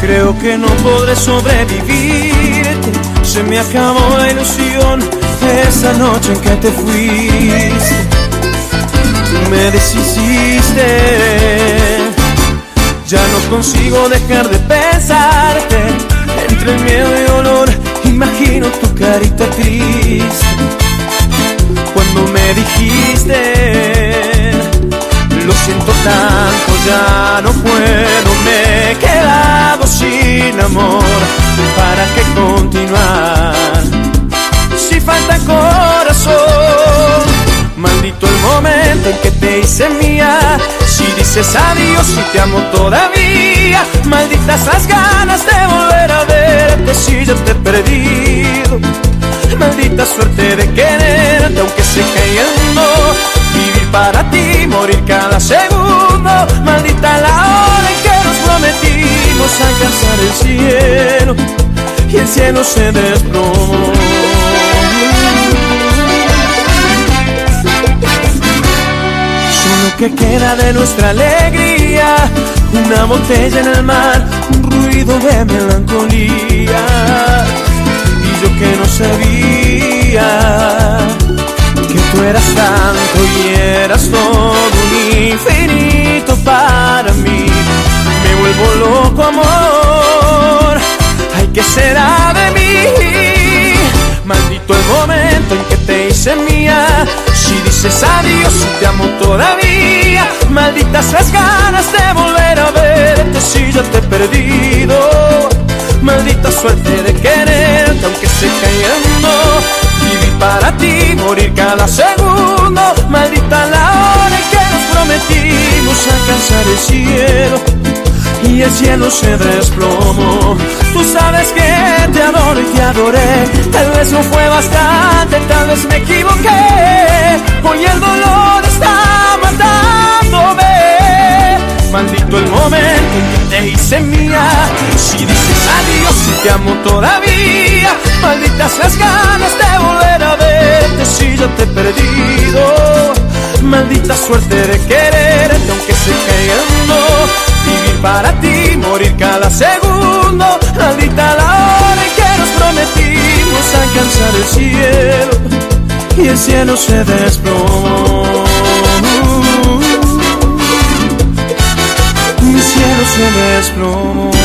Creo que no podré sobrevivirte. Se me acabó la ilusión esa noche en que te fuiste. Me deshiciste. Ya no consigo dejar de pensarte. Entre el miedo y dolor, imagino tu carita triste. Cuando me dijiste, lo siento tanto, ya no puedo, sin amor. ¿Para qué continuar? Si falta corazón, maldito el momento en que te hice mía. Si dices adiós y te amo todavía, malditas las ganas de volver a verte si yo te he perdido. Maldita suerte de quererte aunque se mundo. Vivir para ti, morir cada segundo. Maldita la hora en que nos prometimos alcanzar y el cielo se desplomó. Solo que queda de nuestra alegría, una botella en el mar, un ruido de melancolía. Y yo que no sabía que tú eras tanto y eras todo un infinito para mí. Mía. Si dices adiós y te amo todavía, malditas las ganas de volver a verte si yo te he perdido. Maldita suerte de quererte aunque el mundo. Vivir para ti, morir cada segundo. Maldita la hora en que nos prometimos alcanzar el cielo y el cielo se desplomó. Tú sabes que te adoro y te adoré. Vez no fue bastante, tal vez me equivoqué. Hoy el dolor está matándome. Maldito el momento en que te hice mía. Si dices adiós y te amo todavía. Malditas las ganas de volver a verte si yo te he perdido. Maldita suerte de quererte aunque se mundo vivir para ti, morir cada segundo. Maldita la hora en que nos prometimos alcanzar el cielo y el cielo se desplomó. Mi cielo se desplomó.